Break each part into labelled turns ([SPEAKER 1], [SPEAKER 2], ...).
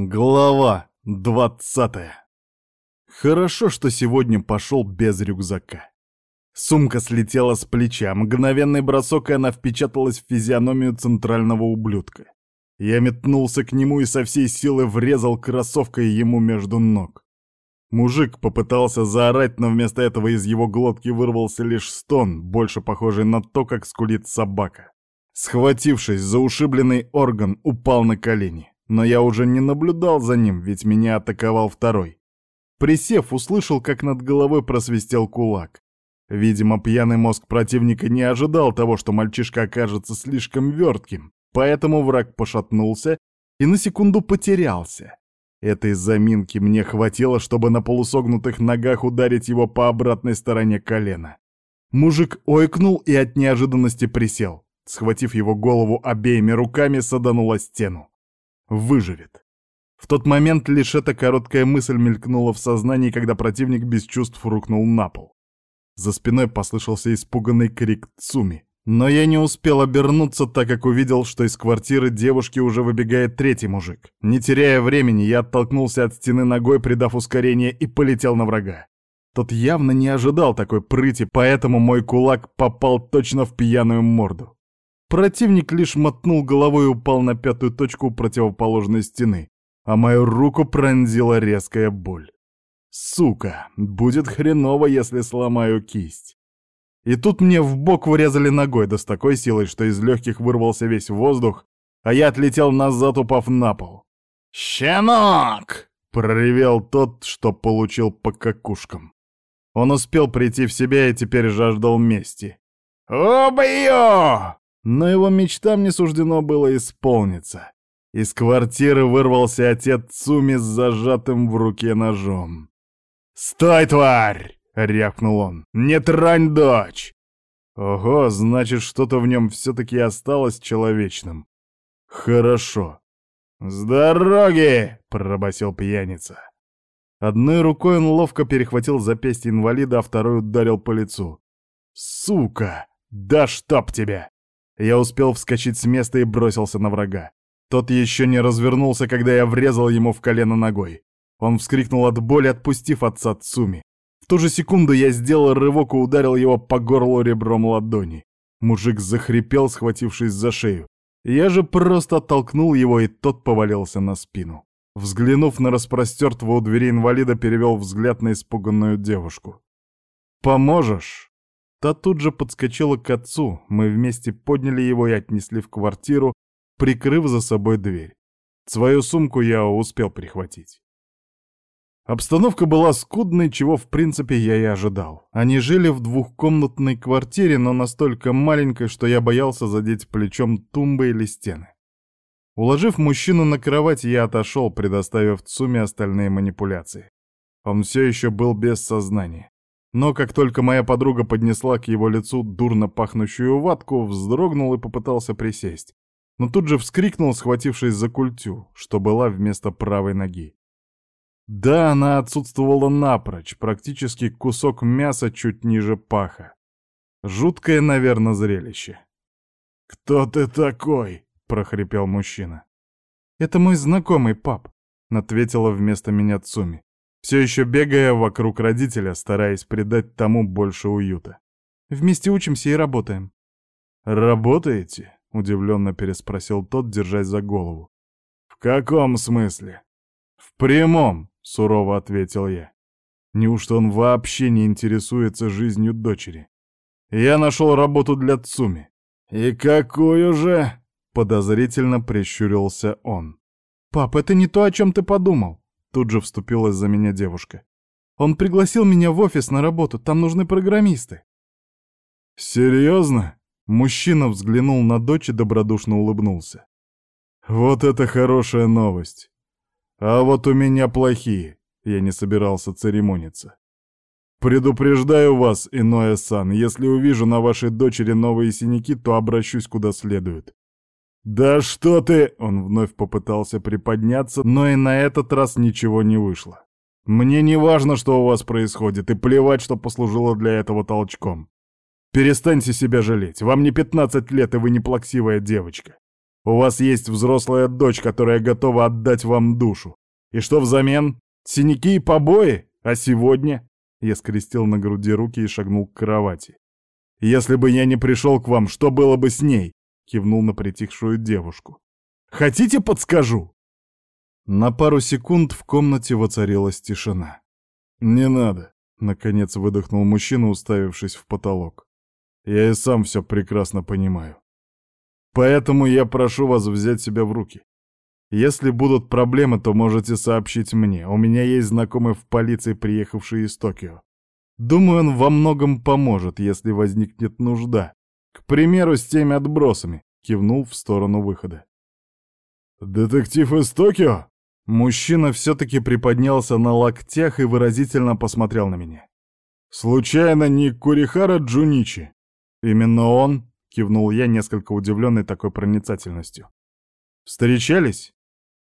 [SPEAKER 1] Глава двадцатая. Хорошо, что сегодня пошел без рюкзака. Сумка слетела с плеча, мгновенный бросок, и она впечаталась в физиономию центрального ублюдка. Я метнулся к нему и со всей силы врезал кроссовкой ему между ног. Мужик попытался заорать, но вместо этого из его глотки вырвался лишь стон, больше похожий на то, как скулит собака. Схватившись за ушибленный орган, упал на колени. Но я уже не наблюдал за ним, ведь меня атаковал второй. Присев, услышал, как над головой просвистел кулак. Видимо, пьяный мозг противника не ожидал того, что мальчишка окажется слишком вертким, поэтому враг пошатнулся и на секунду потерялся. Этой заминки мне хватило, чтобы на полусогнутых ногах ударить его по обратной стороне колена. Мужик ойкнул и от неожиданности присел. Схватив его голову обеими руками, саданула стену выживет. В тот момент лишь эта короткая мысль мелькнула в сознании, когда противник без чувств рухнул на пол. За спиной послышался испуганный крик Цуми. Но я не успел обернуться, так как увидел, что из квартиры девушки уже выбегает третий мужик. Не теряя времени, я оттолкнулся от стены ногой, придав ускорение, и полетел на врага. Тот явно не ожидал такой прыти, поэтому мой кулак попал точно в пьяную морду. Противник лишь мотнул головой и упал на пятую точку противоположной стены, а мою руку пронзила резкая боль. Сука, будет хреново, если сломаю кисть. И тут мне в бок врезали ногой, да с такой силой, что из легких вырвался весь воздух, а я отлетел назад, упав на пол. «Щенок!» — проревел тот, что получил по какушкам. Он успел прийти в себя и теперь жаждал мести. «Убью!» Но его мечтам не суждено было исполниться. Из квартиры вырвался отец Цуми с зажатым в руке ножом. «Стой, тварь!» — рявкнул он. «Не трань дочь!» Ого, значит, что-то в нем все-таки осталось человечным. Хорошо. «С дороги!» — пробасил пьяница. Одной рукой он ловко перехватил запястье инвалида, а второй ударил по лицу. «Сука! Да чтоб тебя!» Я успел вскочить с места и бросился на врага. Тот еще не развернулся, когда я врезал ему в колено ногой. Он вскрикнул от боли, отпустив отца Цуми. В ту же секунду я сделал рывок и ударил его по горлу ребром ладони. Мужик захрипел, схватившись за шею. Я же просто оттолкнул его, и тот повалился на спину. Взглянув на распростертого у двери инвалида, перевел взгляд на испуганную девушку. «Поможешь?» Та тут же подскочила к отцу, мы вместе подняли его и отнесли в квартиру, прикрыв за собой дверь. Свою сумку я успел прихватить. Обстановка была скудной, чего в принципе я и ожидал. Они жили в двухкомнатной квартире, но настолько маленькой, что я боялся задеть плечом тумбы или стены. Уложив мужчину на кровать, я отошел, предоставив Цуме остальные манипуляции. Он все еще был без сознания. Но как только моя подруга поднесла к его лицу дурно пахнущую ватку, вздрогнул и попытался присесть. Но тут же вскрикнул, схватившись за культю, что была вместо правой ноги. Да, она отсутствовала напрочь, практически кусок мяса чуть ниже паха. Жуткое, наверное, зрелище. «Кто ты такой?» — прохрипел мужчина. «Это мой знакомый пап», — ответила вместо меня Цуми все еще бегая вокруг родителя, стараясь придать тому больше уюта. «Вместе учимся и работаем». «Работаете?» — удивленно переспросил тот, держась за голову. «В каком смысле?» «В прямом», — сурово ответил я. Неужто он вообще не интересуется жизнью дочери? Я нашел работу для Цуми. «И какую же?» — подозрительно прищурился он. «Пап, это не то, о чем ты подумал. Тут же вступилась за меня девушка. Он пригласил меня в офис на работу, там нужны программисты. Серьезно? Мужчина взглянул на дочь и добродушно улыбнулся. Вот это хорошая новость. А вот у меня плохие. Я не собирался церемониться. Предупреждаю вас, Иное Сан, если увижу на вашей дочери новые синяки, то обращусь куда следует. «Да что ты!» — он вновь попытался приподняться, но и на этот раз ничего не вышло. «Мне не важно, что у вас происходит, и плевать, что послужило для этого толчком. Перестаньте себя жалеть, вам не 15 лет, и вы не плаксивая девочка. У вас есть взрослая дочь, которая готова отдать вам душу. И что взамен? Синяки и побои? А сегодня?» Я скрестил на груди руки и шагнул к кровати. «Если бы я не пришел к вам, что было бы с ней?» Кивнул на притихшую девушку. «Хотите, подскажу?» На пару секунд в комнате воцарилась тишина. «Не надо», — наконец выдохнул мужчина, уставившись в потолок. «Я и сам все прекрасно понимаю. Поэтому я прошу вас взять себя в руки. Если будут проблемы, то можете сообщить мне. У меня есть знакомый в полиции, приехавший из Токио. Думаю, он во многом поможет, если возникнет нужда. К примеру, с теми отбросами», — кивнул в сторону выхода. «Детектив из Токио?» Мужчина все-таки приподнялся на локтях и выразительно посмотрел на меня. «Случайно не Курихара Джуничи?» «Именно он?» — кивнул я, несколько удивленный такой проницательностью. «Встречались?»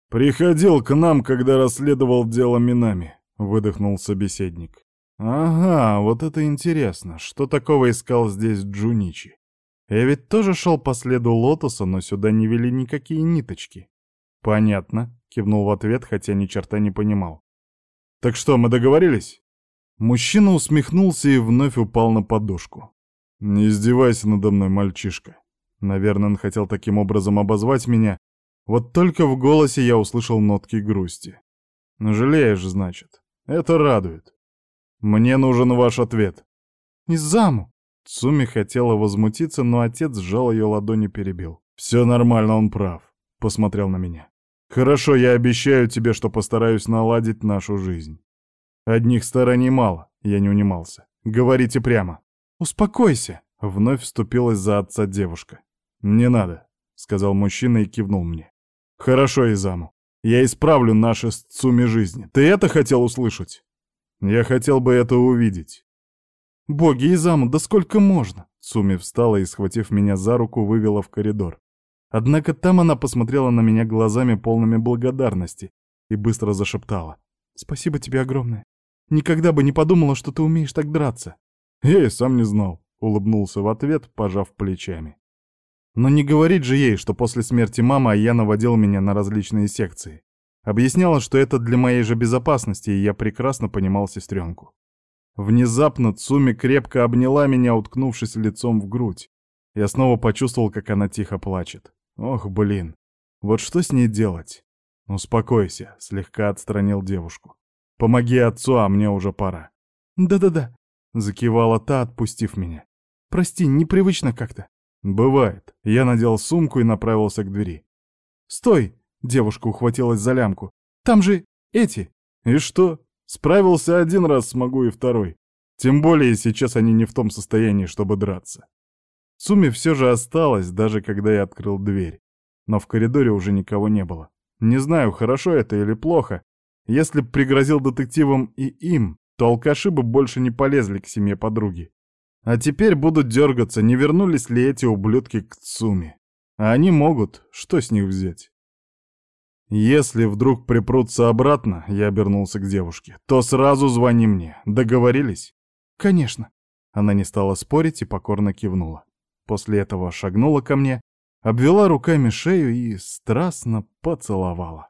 [SPEAKER 1] «Приходил к нам, когда расследовал дело Минами», — выдохнул собеседник. «Ага, вот это интересно. Что такого искал здесь Джуничи? Я ведь тоже шел по следу Лотоса, но сюда не вели никакие ниточки». «Понятно», Кивнул в ответ, хотя ни черта не понимал. «Так что, мы договорились?» Мужчина усмехнулся и вновь упал на подушку. «Не издевайся надо мной, мальчишка». Наверное, он хотел таким образом обозвать меня. Вот только в голосе я услышал нотки грусти. «Жалеешь, значит. Это радует. Мне нужен ваш ответ». «Из заму». Цуми хотела возмутиться, но отец сжал ее ладони и перебил. «Все нормально, он прав», — посмотрел на меня. Хорошо, я обещаю тебе, что постараюсь наладить нашу жизнь. Одних стараний мало, я не унимался. Говорите прямо. Успокойся, вновь вступилась за отца девушка. Не надо, сказал мужчина и кивнул мне. Хорошо, Изаму. Я исправлю наши с Цуми жизни. Ты это хотел услышать? Я хотел бы это увидеть. Боги, Изаму, да сколько можно? Цуми встала и, схватив меня за руку, вывела в коридор. Однако там она посмотрела на меня глазами полными благодарности и быстро зашептала. «Спасибо тебе огромное. Никогда бы не подумала, что ты умеешь так драться». «Я сам не знал», — улыбнулся в ответ, пожав плечами. Но не говорить же ей, что после смерти мамы Аяна водил меня на различные секции. Объясняла, что это для моей же безопасности, и я прекрасно понимал сестренку. Внезапно Цуми крепко обняла меня, уткнувшись лицом в грудь. Я снова почувствовал, как она тихо плачет. Ох, блин, вот что с ней делать? Успокойся, слегка отстранил девушку. Помоги отцу, а мне уже пора. Да-да-да, закивала та, отпустив меня. Прости, непривычно как-то. Бывает. Я надел сумку и направился к двери. Стой! Девушка ухватилась за лямку. Там же эти. И что? Справился один раз, смогу и второй. Тем более сейчас они не в том состоянии, чтобы драться. Суми все же осталась, даже когда я открыл дверь. Но в коридоре уже никого не было. Не знаю, хорошо это или плохо. Если б пригрозил детективам и им, то алкаши бы больше не полезли к семье подруги. А теперь будут дергаться, не вернулись ли эти ублюдки к Цуми. А они могут, что с них взять? Если вдруг припрутся обратно, я обернулся к девушке, то сразу звони мне. Договорились? Конечно. Она не стала спорить и покорно кивнула. После этого шагнула ко мне, обвела руками шею и страстно поцеловала.